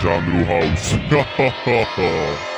Genre House.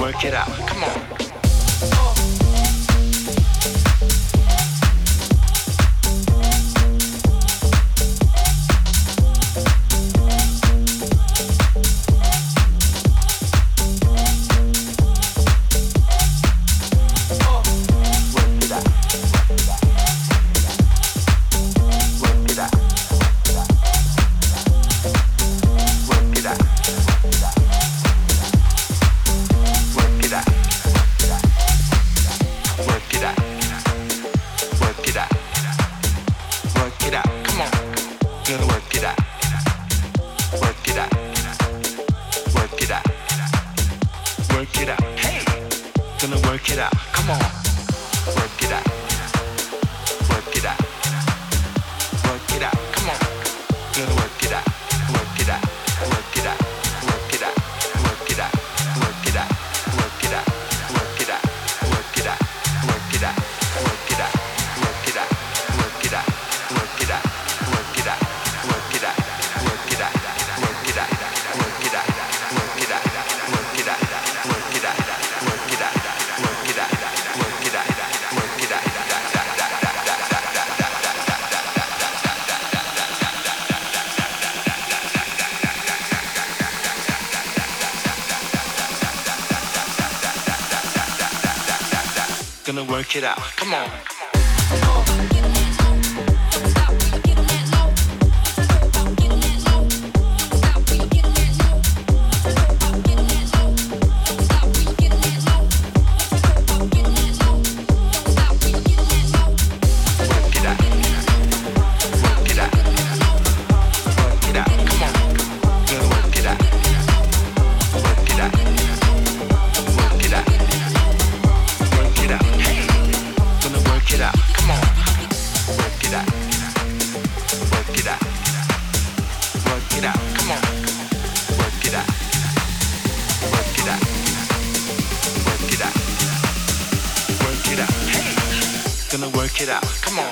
Work it out. Come on. Check it out. Come on. gonna work it out. Come on.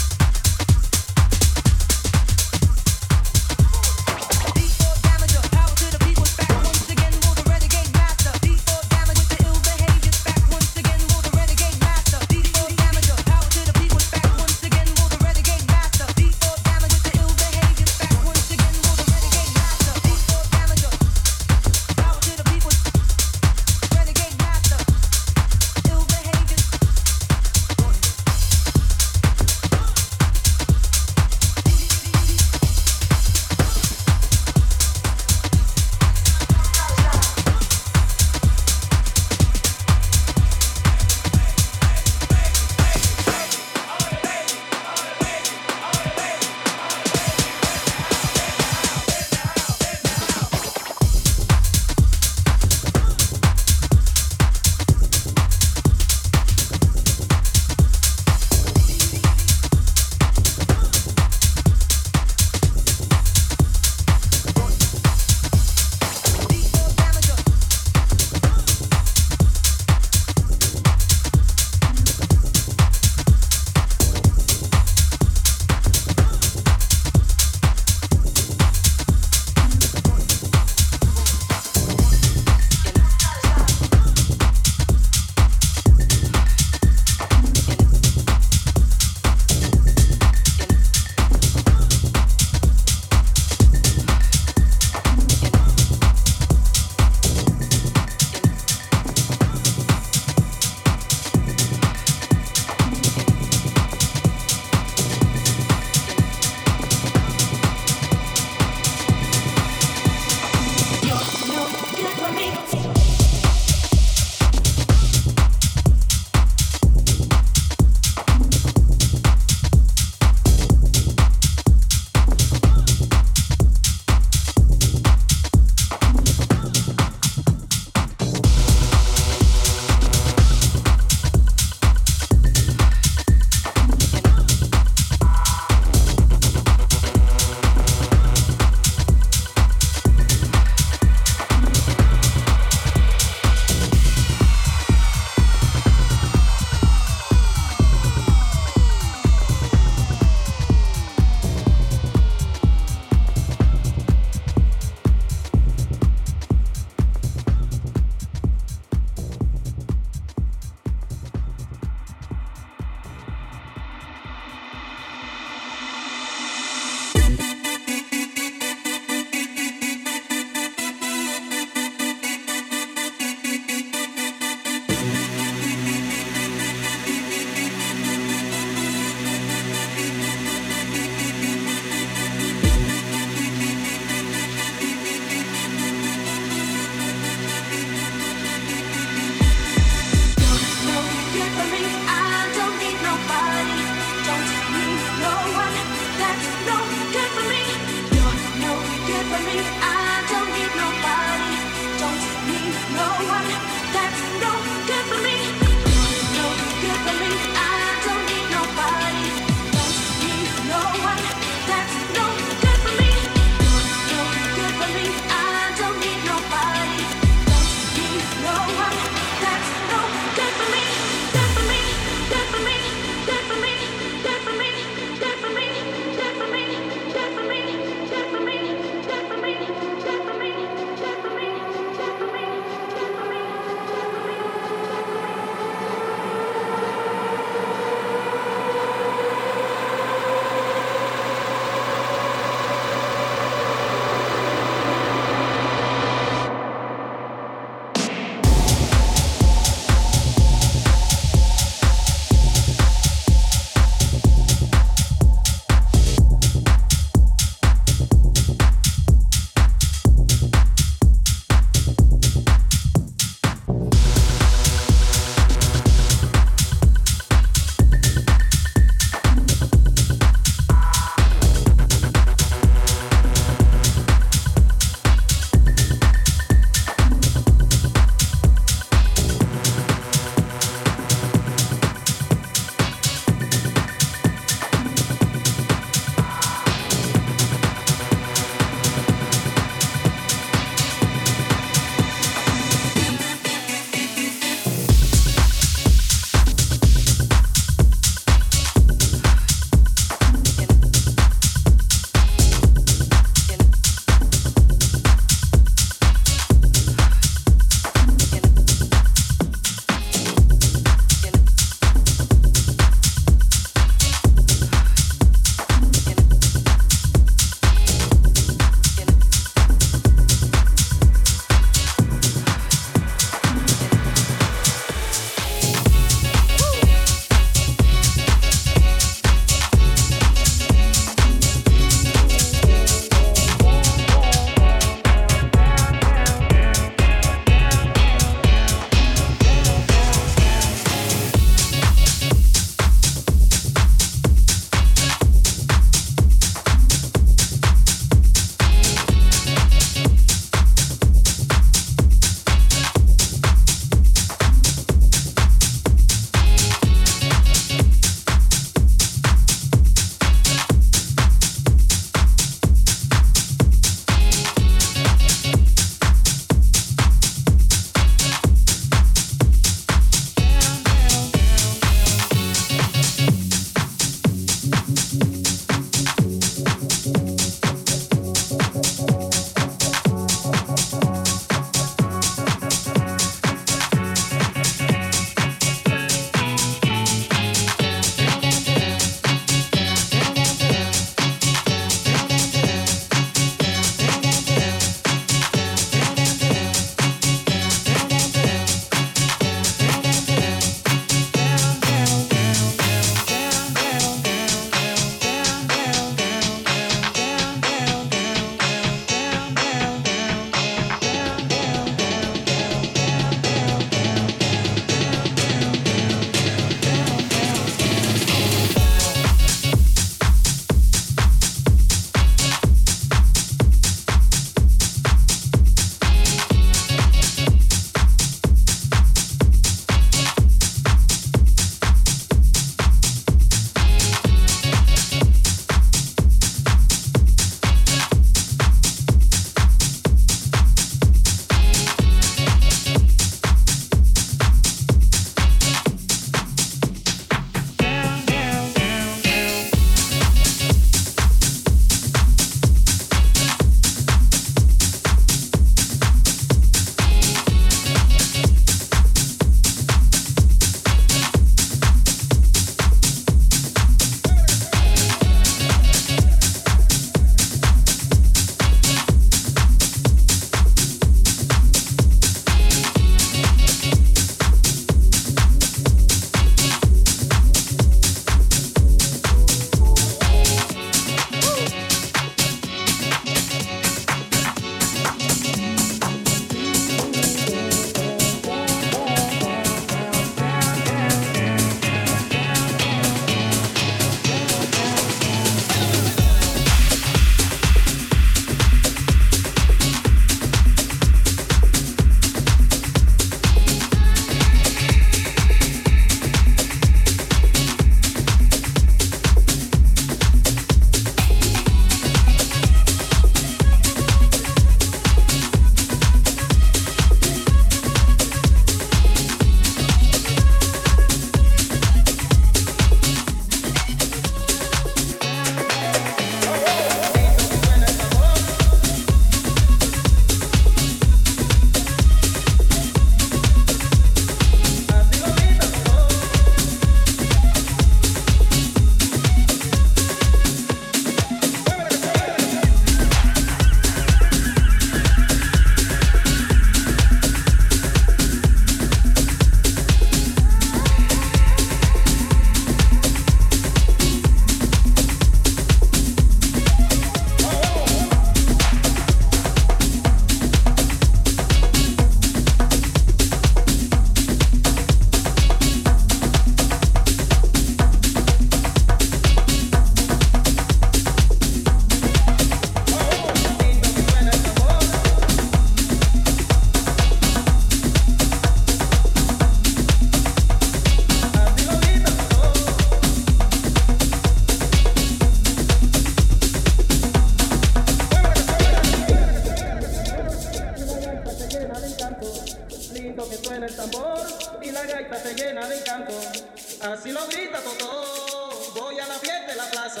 Así lo grita Totó, voy a la fiesta de la plaza.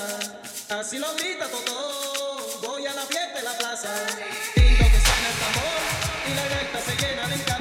Así lo grita Totó, voy a la fiesta de la plaza. Tinto que sale el tambor y la recta se llena de encanto.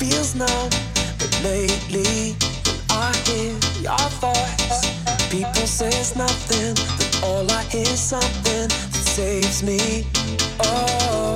feels numb, But lately, when I hear your voice, people it's nothing, but all I hear is something that saves me. Oh.